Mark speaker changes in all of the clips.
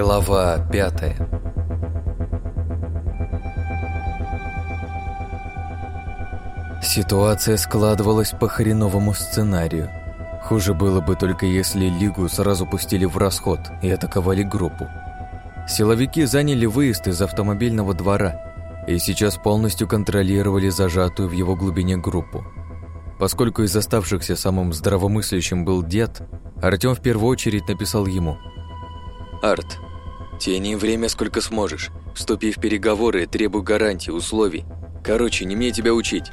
Speaker 1: Глава пятая Ситуация складывалась по хреновому сценарию. Хуже было бы только если Лигу сразу пустили в расход и атаковали группу. Силовики заняли выезд из автомобильного двора и сейчас полностью контролировали зажатую в его глубине группу. Поскольку из оставшихся самым здравомыслящим был дед, Артём в первую очередь написал ему. «Арт, тяни время сколько сможешь. Вступи в переговоры, требуй гарантий, условий. Короче, не мне тебя учить.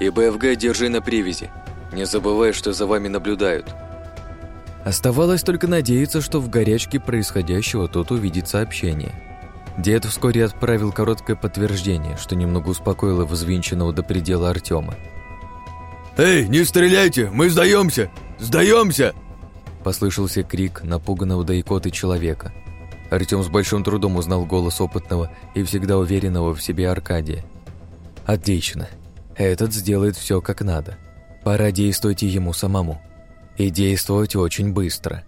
Speaker 1: И БФГ держи на привязи. Не забывай, что за вами наблюдают». Оставалось только надеяться, что в горячке происходящего тот увидит сообщение. Дед вскоре отправил короткое подтверждение, что немного успокоило взвинченного до предела Артема.
Speaker 2: «Эй, не стреляйте! Мы сдаемся! Сдаемся!»
Speaker 1: Послышался крик напуганного до икоты человека. Артем с большим трудом узнал голос опытного и всегда уверенного в себе Аркадия. «Отлично. Этот сделает все как надо. Пора действовать и ему самому. И действовать очень быстро».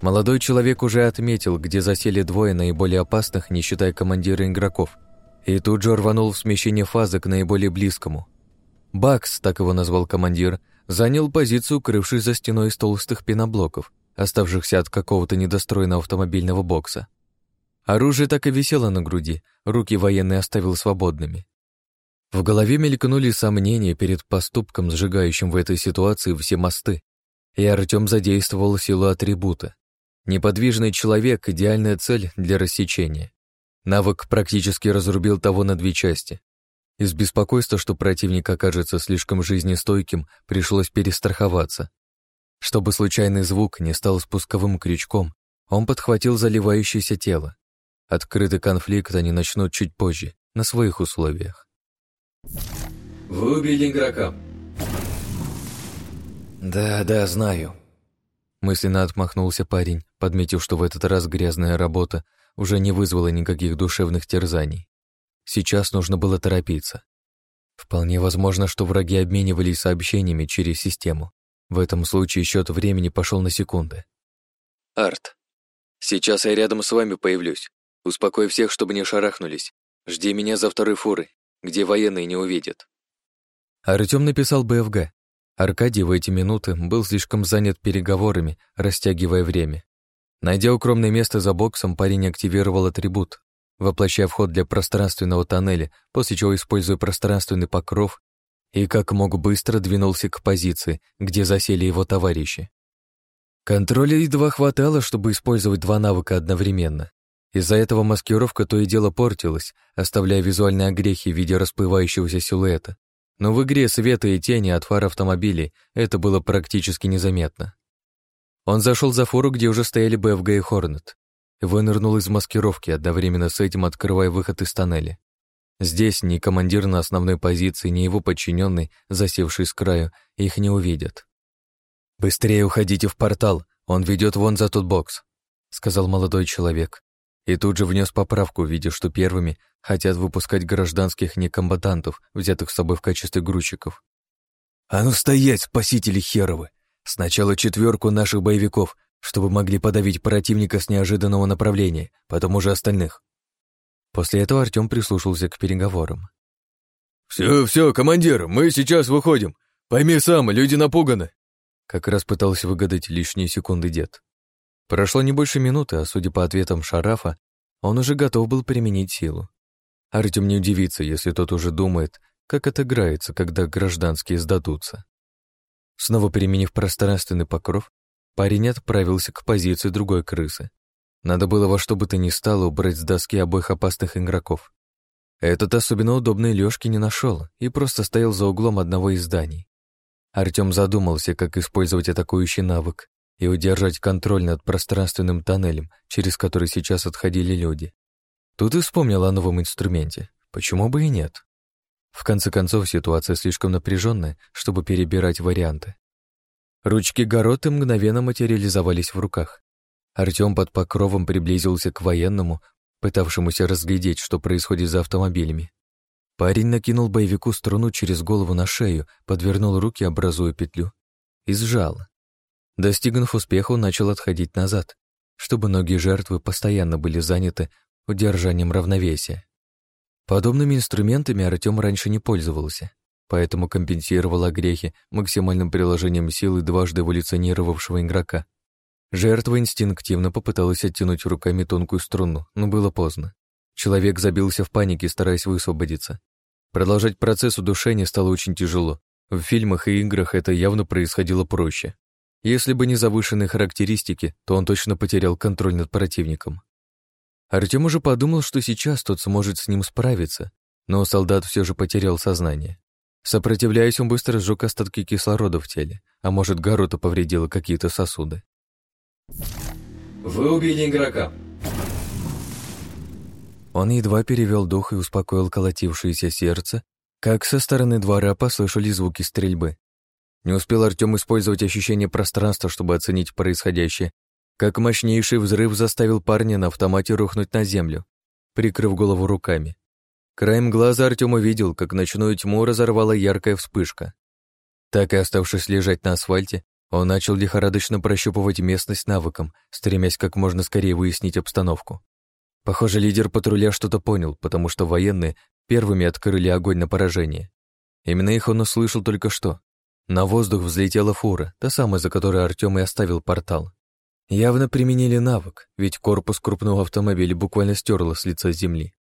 Speaker 1: Молодой человек уже отметил, где засели двое наиболее опасных, не считая командира игроков, и тут же рванул в смещение фазы к наиболее близкому. Бакс, так его назвал командир, занял позицию, укрывшись за стеной из толстых пеноблоков, оставшихся от какого-то недостроенного автомобильного бокса. Оружие так и висело на груди, руки военный оставил свободными. В голове мелькнули сомнения перед поступком, сжигающим в этой ситуации все мосты, и Артем задействовал силу атрибута. Неподвижный человек — идеальная цель для рассечения. Навык практически разрубил того на две части. Из беспокойства, что противник окажется слишком жизнестойким, пришлось перестраховаться. Чтобы случайный звук не стал спусковым крючком, он подхватил заливающееся тело. Открытый конфликт они начнут чуть позже, на своих условиях.
Speaker 2: «Вы убили игрока».
Speaker 1: «Да, да, знаю», Мысленно отмахнулся парень, подметив, что в этот раз грязная работа уже не вызвала никаких душевных терзаний. Сейчас нужно было торопиться. Вполне возможно, что враги обменивались сообщениями через систему. В этом случае счет времени пошел на секунды. «Арт, сейчас я рядом с вами появлюсь. Успокой всех, чтобы не шарахнулись. Жди меня за второй фурой, где военные не увидят». Артем написал БФГ, Аркадий в эти минуты был слишком занят переговорами, растягивая время. Найдя укромное место за боксом, парень активировал атрибут, воплощая вход для пространственного тоннеля, после чего, используя пространственный покров, и как мог быстро двинулся к позиции, где засели его товарищи. Контроля едва хватало, чтобы использовать два навыка одновременно. Из-за этого маскировка то и дело портилась, оставляя визуальные огрехи в виде расплывающегося силуэта. Но в игре света и тени от фар автомобилей это было практически незаметно. Он зашел за фуру, где уже стояли БФГ и Хорнет. Вынырнул из маскировки, одновременно с этим открывая выход из тоннеля. Здесь ни командир на основной позиции, ни его подчиненный, засевший с краю, их не увидят. «Быстрее уходите в портал, он ведет вон за тот бокс», — сказал молодой человек. И тут же внес поправку, видя, что первыми хотят выпускать гражданских некомбатантов, взятых с собой в качестве грузчиков. «А ну стоять, спасители херовы! Сначала четверку наших боевиков, чтобы могли подавить противника с неожиданного направления, потом уже остальных». После этого Артем прислушался к переговорам.
Speaker 2: «Все, все, командир, мы сейчас выходим. Пойми сам, люди напуганы».
Speaker 1: Как раз пытался выгадать лишние секунды дед. Прошло не больше минуты, а судя по ответам Шарафа, он уже готов был применить силу. Артем не удивится, если тот уже думает, как отыграется, когда гражданские сдадутся. Снова применив пространственный покров, парень отправился к позиции другой крысы. Надо было во что бы то ни стало убрать с доски обоих опасных игроков. Этот особенно удобный Лёшки не нашел и просто стоял за углом одного из зданий. Артем задумался, как использовать атакующий навык, и удержать контроль над пространственным тоннелем, через который сейчас отходили люди. Тут и вспомнил о новом инструменте. Почему бы и нет? В конце концов, ситуация слишком напряженная, чтобы перебирать варианты. Ручки Гороты мгновенно материализовались в руках. Артем под покровом приблизился к военному, пытавшемуся разглядеть, что происходит за автомобилями. Парень накинул боевику струну через голову на шею, подвернул руки, образуя петлю, и сжал. Достигнув успеха, он начал отходить назад. чтобы ноги жертвы постоянно были заняты удержанием равновесия. Подобными инструментами Артем раньше не пользовался, поэтому компенсировал огрехи максимальным приложением силы дважды эволюционировавшего игрока. Жертва инстинктивно попыталась оттянуть руками тонкую струну, но было поздно. Человек забился в панике, стараясь высвободиться. Продолжать процесс удушения стало очень тяжело. В фильмах и играх это явно происходило проще. Если бы не завышенные характеристики, то он точно потерял контроль над противником. Артем уже подумал, что сейчас тот сможет с ним справиться, но солдат все же потерял сознание. Сопротивляясь, он быстро сжег остатки кислорода в теле, а может, Гарута повредила какие-то сосуды.
Speaker 2: «Вы убили игрока»,
Speaker 1: он едва перевел дух и успокоил колотившееся сердце, как со стороны двора послышались звуки стрельбы. Не успел Артем использовать ощущение пространства, чтобы оценить происходящее, как мощнейший взрыв заставил парня на автомате рухнуть на землю, прикрыв голову руками. Краем глаза Артем увидел, как ночную тьму разорвала яркая вспышка. Так и оставшись лежать на асфальте, он начал лихорадочно прощупывать местность навыком, стремясь как можно скорее выяснить обстановку. Похоже, лидер патруля что-то понял, потому что военные первыми открыли огонь на поражение. Именно их он услышал только что. На воздух взлетела фура, та самая, за которой Артем и оставил портал. Явно применили навык, ведь корпус крупного автомобиля буквально стерло с лица земли.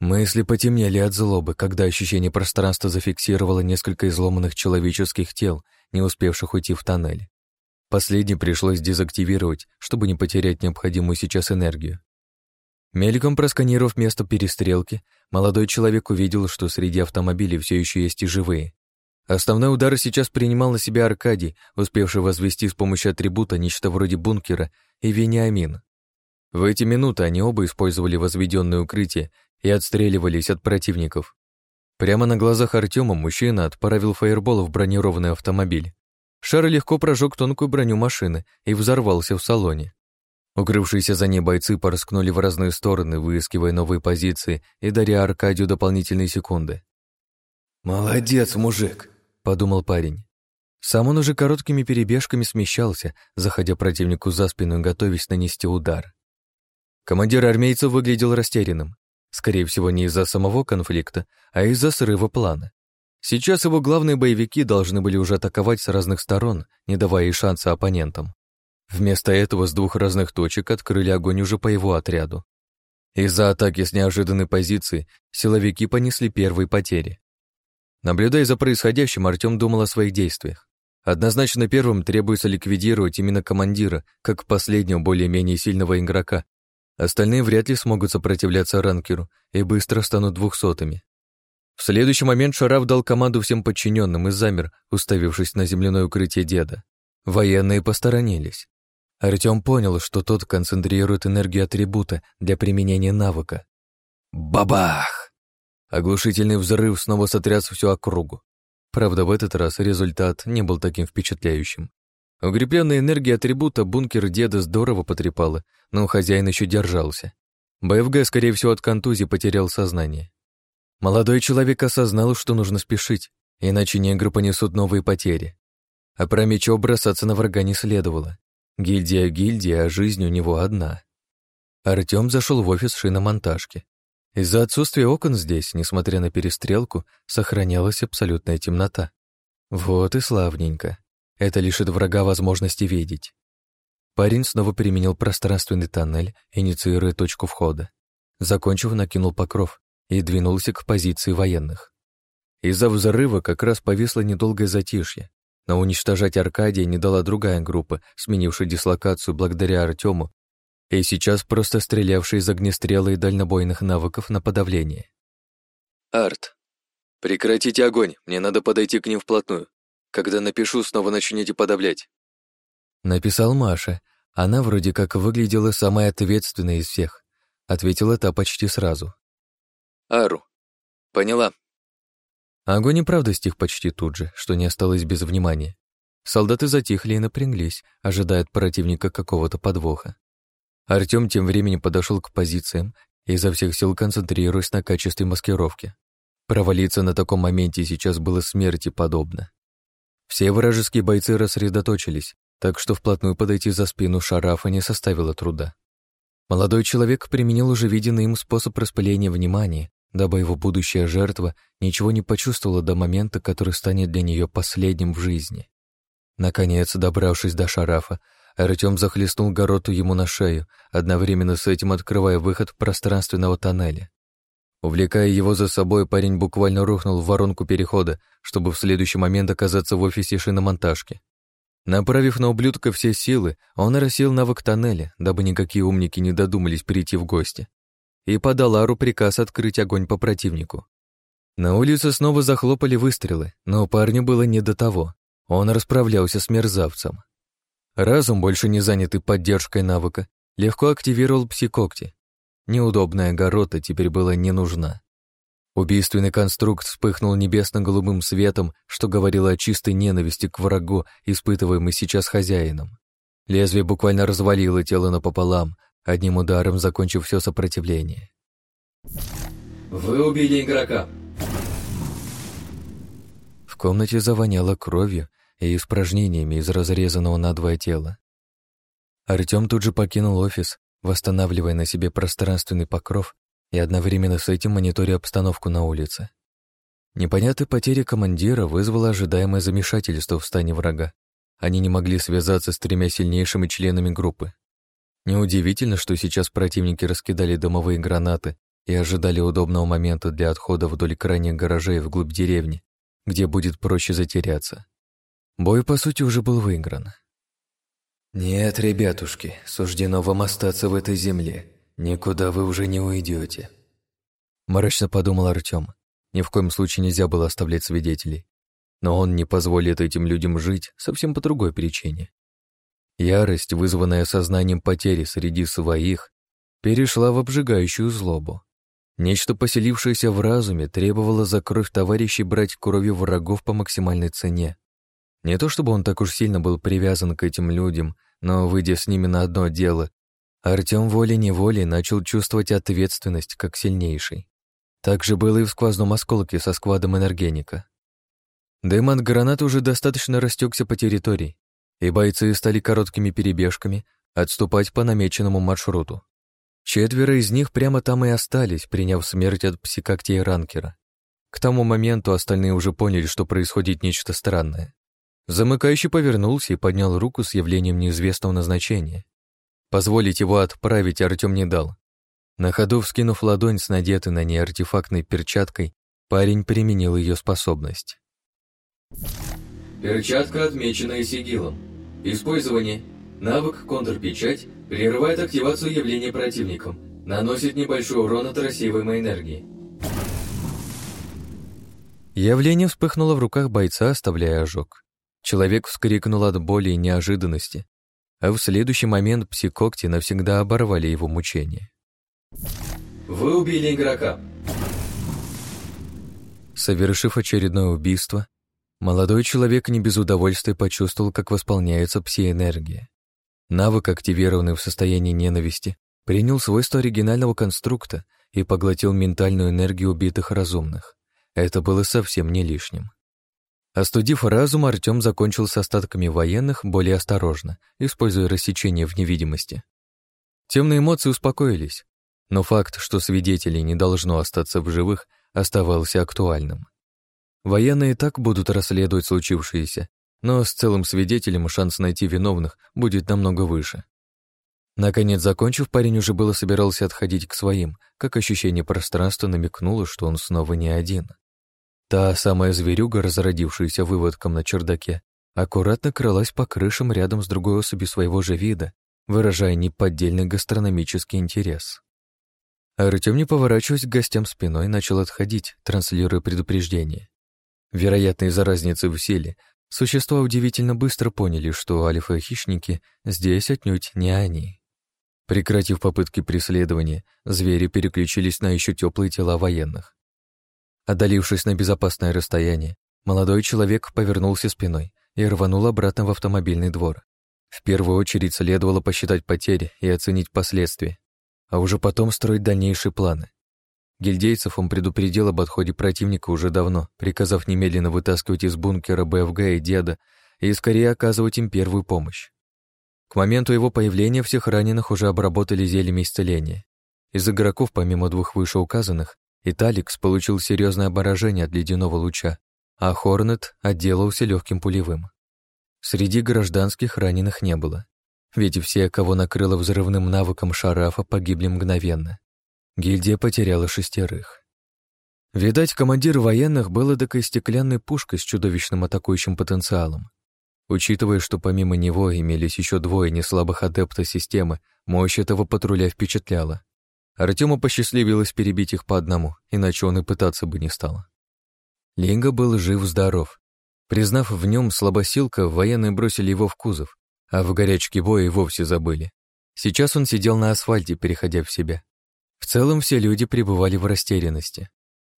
Speaker 1: Мысли потемнели от злобы, когда ощущение пространства зафиксировало несколько изломанных человеческих тел, не успевших уйти в тоннель. Последний пришлось дезактивировать, чтобы не потерять необходимую сейчас энергию. Мельком просканировав место перестрелки, молодой человек увидел, что среди автомобилей все еще есть и живые. Основной удар сейчас принимал на себя Аркадий, успевший возвести с помощью атрибута нечто вроде бункера, и Вениамин. В эти минуты они оба использовали возведенное укрытие и отстреливались от противников. Прямо на глазах Артема мужчина отправил фаербол в бронированный автомобиль. Шар легко прожег тонкую броню машины и взорвался в салоне. Укрывшиеся за ней бойцы порскнули в разные стороны, выискивая новые позиции и даря Аркадию дополнительные секунды.
Speaker 2: «Молодец, мужик!»
Speaker 1: — подумал парень. Сам он уже короткими перебежками смещался, заходя противнику за спину и готовясь нанести удар. Командир армейцев выглядел растерянным. Скорее всего, не из-за самого конфликта, а из-за срыва плана. Сейчас его главные боевики должны были уже атаковать с разных сторон, не давая и шанса оппонентам. Вместо этого с двух разных точек открыли огонь уже по его отряду. Из-за атаки с неожиданной позиции силовики понесли первые потери. Наблюдая за происходящим, Артем думал о своих действиях. Однозначно первым требуется ликвидировать именно командира, как последнего более-менее сильного игрока. Остальные вряд ли смогут сопротивляться ранкеру и быстро станут двухсотыми. В следующий момент Шараф дал команду всем подчиненным и замер, уставившись на земляное укрытие деда. Военные посторонились. Артём понял, что тот концентрирует энергию атрибута для применения навыка. Бабах! Оглушительный взрыв снова сотряс всю округу. Правда, в этот раз результат не был таким впечатляющим. Укрепленная энергия атрибута бункер деда здорово потрепала, но хозяин еще держался. БФГ, скорее всего, от контузии потерял сознание. Молодой человек осознал, что нужно спешить, иначе негры понесут новые потери. А про мечо бросаться на врага не следовало. Гильдия гильдия, а жизнь у него одна. Артём зашел в офис шиномонтажки. Из-за отсутствия окон здесь, несмотря на перестрелку, сохранялась абсолютная темнота. Вот и славненько. Это лишит врага возможности видеть. Парень снова применил пространственный тоннель, инициируя точку входа. Закончив, накинул покров и двинулся к позиции военных. Из-за взрыва как раз повисло недолгое затишье, но уничтожать Аркадия не дала другая группа, сменившая дислокацию благодаря Артему и сейчас просто стрелявшая из огнестрела и дальнобойных навыков на подавление. «Арт, прекратите огонь, мне надо подойти к ним вплотную. Когда напишу, снова начнете подавлять». Написал Маша. Она вроде как выглядела самой ответственной из всех. Ответила та почти сразу. «Ару, поняла, Огонь и правда стих почти тут же, что не осталось без внимания. Солдаты затихли и напряглись, ожидая от противника какого-то подвоха. Артём тем временем подошел к позициям и изо всех сил концентрируясь на качестве маскировки. Провалиться на таком моменте сейчас было смерти подобно. Все вражеские бойцы рассредоточились, так что вплотную подойти за спину Шарафа не составило труда. Молодой человек применил уже виденный им способ распыления внимания, дабы его будущая жертва ничего не почувствовала до момента, который станет для нее последним в жизни. Наконец, добравшись до Шарафа, Артем захлестнул гороту ему на шею, одновременно с этим открывая выход пространственного тоннеля. Увлекая его за собой, парень буквально рухнул в воронку перехода, чтобы в следующий момент оказаться в офисе шиномонтажки. Направив на ублюдка все силы, он рассел навык тоннеля, дабы никакие умники не додумались перейти в гости, и подал Ару приказ открыть огонь по противнику. На улице снова захлопали выстрелы, но парню было не до того. Он расправлялся с мерзавцем. Разум, больше не занятый поддержкой навыка, легко активировал псикокти. Неудобная горота теперь была не нужна. Убийственный конструкт вспыхнул небесно-голубым светом, что говорило о чистой ненависти к врагу, испытываемой сейчас хозяином. Лезвие буквально развалило тело напополам, одним ударом закончив все сопротивление.
Speaker 3: «Вы убили игрока!»
Speaker 1: В комнате завоняло кровью и испражнениями из разрезанного надвое тела. Артем тут же покинул офис, восстанавливая на себе пространственный покров и одновременно с этим мониторя обстановку на улице. Непонятная потеря командира вызвала ожидаемое замешательство в стане врага. Они не могли связаться с тремя сильнейшими членами группы. Неудивительно, что сейчас противники раскидали дымовые гранаты и ожидали удобного момента для отхода вдоль крайних гаражей вглубь деревни, где будет проще затеряться. Бой, по сути, уже был выигран. «Нет, ребятушки, суждено вам остаться в этой земле. Никуда вы уже не уйдете. Мрачно подумал Артем. Ни в коем случае нельзя было оставлять свидетелей. Но он не позволит этим людям жить совсем по другой причине. Ярость, вызванная сознанием потери среди своих, перешла в обжигающую злобу. Нечто, поселившееся в разуме, требовало за кровь товарищей брать кровью врагов по максимальной цене. Не то чтобы он так уж сильно был привязан к этим людям, но, выйдя с ними на одно дело, Артем волей-неволей начал чувствовать ответственность как сильнейший. Так же было и в сквозном осколке со складом энергеника. Дым от гранат уже достаточно растекся по территории, и бойцы стали короткими перебежками отступать по намеченному маршруту. Четверо из них прямо там и остались, приняв смерть от псикоктей ранкера. К тому моменту остальные уже поняли, что происходит нечто странное. Замыкающий повернулся и поднял руку с явлением неизвестного назначения. Позволить его отправить Артем не дал. На ходу, вскинув ладонь с надетой на ней артефактной перчаткой, парень применил ее способность.
Speaker 3: Перчатка, отмеченная сигилом. Использование. Навык контрпечать прерывает активацию явления противником. Наносит небольшой урон от рассеиваемой энергии.
Speaker 1: Явление вспыхнуло в руках бойца, оставляя ожог. Человек вскрикнул от боли и неожиданности, а в следующий момент псикокти навсегда оборвали его мучения.
Speaker 3: Вы убили игрока.
Speaker 1: Совершив очередное убийство, молодой человек не без удовольствия почувствовал, как восполняется пси-энергия. Навык, активированный в состоянии ненависти, принял свойства оригинального конструкта и поглотил ментальную энергию убитых разумных. Это было совсем не лишним. Остудив разум, Артем закончил с остатками военных более осторожно, используя рассечение в невидимости. Темные эмоции успокоились, но факт, что свидетелей не должно остаться в живых, оставался актуальным. Военные так будут расследовать случившееся, но с целым свидетелем шанс найти виновных будет намного выше. Наконец, закончив, парень уже было собирался отходить к своим, как ощущение пространства намекнуло, что он снова не один. Та самая зверюга, разродившаяся выводком на чердаке, аккуратно крылась по крышам рядом с другой особью своего же вида, выражая неподдельный гастрономический интерес. Артем, не поворачиваясь к гостям спиной, начал отходить, транслируя предупреждение. Вероятно, из-за разницы в силе, существа удивительно быстро поняли, что альфа-хищники здесь отнюдь не они. Прекратив попытки преследования, звери переключились на еще теплые тела военных. Отдалившись на безопасное расстояние, молодой человек повернулся спиной и рванул обратно в автомобильный двор. В первую очередь следовало посчитать потери и оценить последствия, а уже потом строить дальнейшие планы. Гильдейцев он предупредил об отходе противника уже давно, приказав немедленно вытаскивать из бункера БФГ и деда и скорее оказывать им первую помощь. К моменту его появления всех раненых уже обработали зельями исцеления. Из игроков, помимо двух вышеуказанных, Италикс получил серьезное оборажение от ледяного луча, а Хорнет отделался легким пулевым. Среди гражданских раненых не было, ведь все, кого накрыло взрывным навыком шарафа, погибли мгновенно. Гильдия потеряла шестерых. Видать, командир военных был эдакой стеклянной пушкой с чудовищным атакующим потенциалом. Учитывая, что помимо него имелись еще двое неслабых адепта системы, мощь этого патруля впечатляла. Артему посчастливилось перебить их по одному, иначе он и пытаться бы не стал. Линга был жив-здоров. Признав в нем слабосилка, военные бросили его в кузов, а в горячке боя и вовсе забыли. Сейчас он сидел на асфальте, переходя в себя. В целом все люди пребывали в растерянности.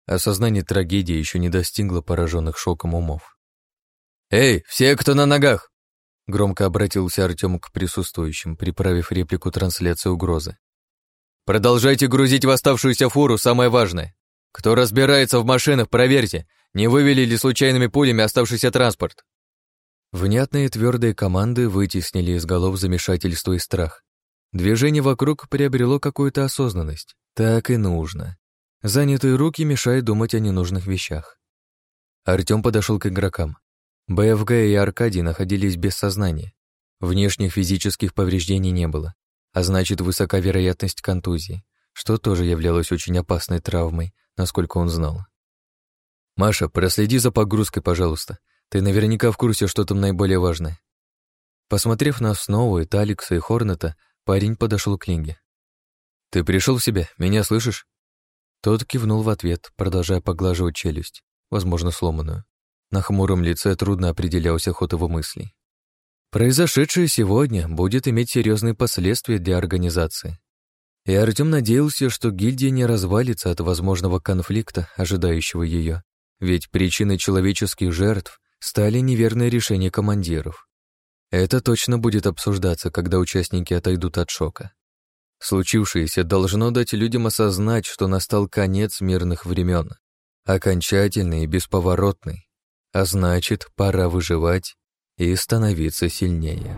Speaker 1: Осознание трагедии еще не достигло пораженных шоком умов. «Эй, все, кто на ногах!» Громко обратился Артем к присутствующим, приправив реплику трансляции угрозы. «Продолжайте грузить в оставшуюся фуру самое важное. Кто разбирается в машинах, проверьте, не вывели ли случайными пулями оставшийся транспорт». Внятные твердые команды вытеснили из голов замешательство и страх. Движение вокруг приобрело какую-то осознанность. Так и нужно. Занятые руки мешают думать о ненужных вещах. Артём подошел к игрокам. БФГ и Аркадий находились без сознания. Внешних физических повреждений не было, а значит, высока вероятность контузии, что тоже являлось очень опасной травмой, насколько он знал. «Маша, проследи за погрузкой, пожалуйста. Ты наверняка в курсе, что там наиболее важное». Посмотрев на Сноу, Таликса и Хорнета, парень подошел к Линге. «Ты пришел в себя? Меня слышишь?» Тот кивнул в ответ, продолжая поглаживать челюсть, возможно, сломанную. На хмуром лице трудно определялся ход его мыслей. Произошедшее сегодня будет иметь серьезные последствия для организации. И Артем надеялся, что гильдия не развалится от возможного конфликта, ожидающего ее, ведь причиной человеческих жертв стали неверные решения командиров. Это точно будет обсуждаться, когда участники отойдут от шока. Случившееся должно дать людям осознать, что настал конец мирных времен, окончательный и бесповоротный, а значит, пора выживать и становиться сильнее.